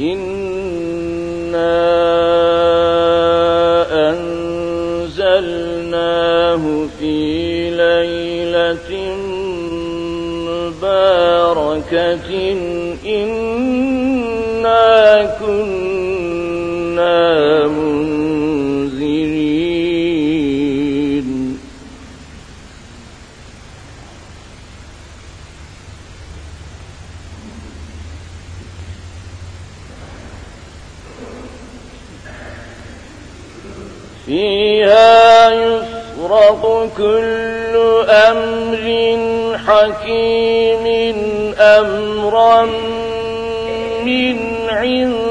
إنا أنزلناه في ليلة مباركة إنا كنا فيها يفرق كل أمر حكيم أمرا من عندنا.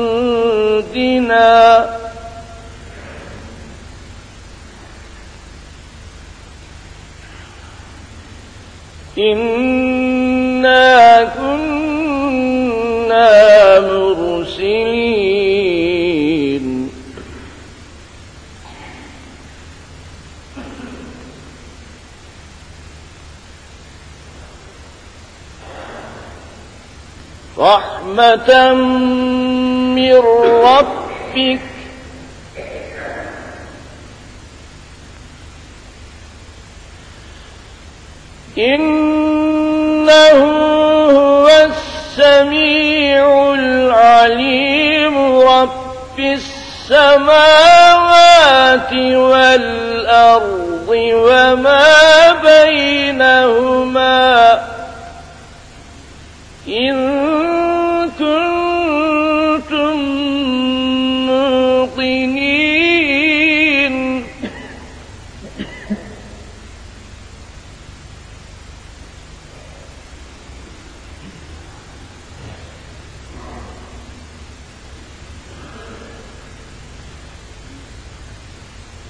إنا كنا مرسلين رحمة من ربك. إنه هو السميع العليم. رب السماوات والأرض وما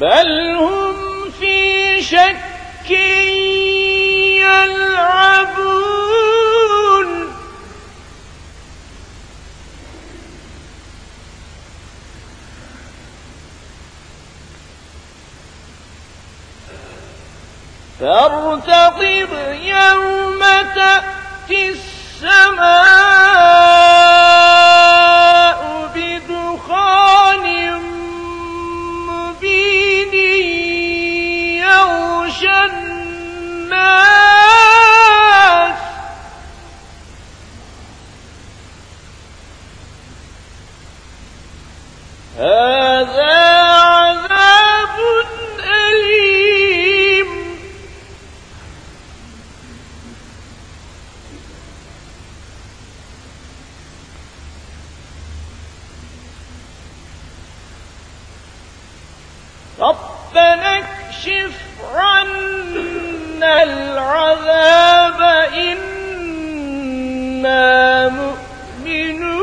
بل هم في شك يلعبون. فارتقب يوم تأتي السماء بدخان مبين يغشى الناس. هذا ربنا اكشف عنا العذاب إنا مؤمنون.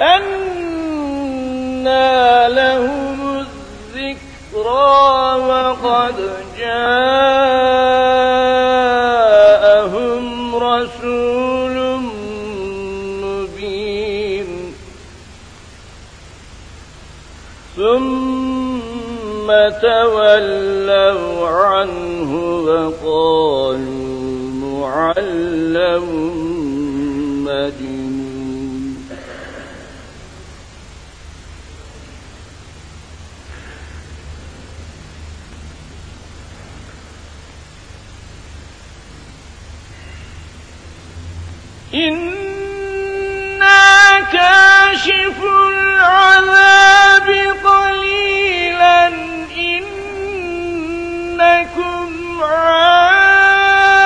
أنى لهم الذكرى وقد جاءهم ثم تولوا عنه وقالوا معلم مجنون. إنا كاشف العذاب عائدون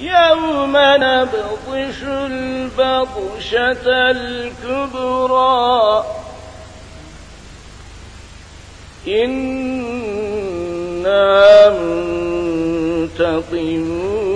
يوم نبطش البطشة الكبرى. إنا منتقمون.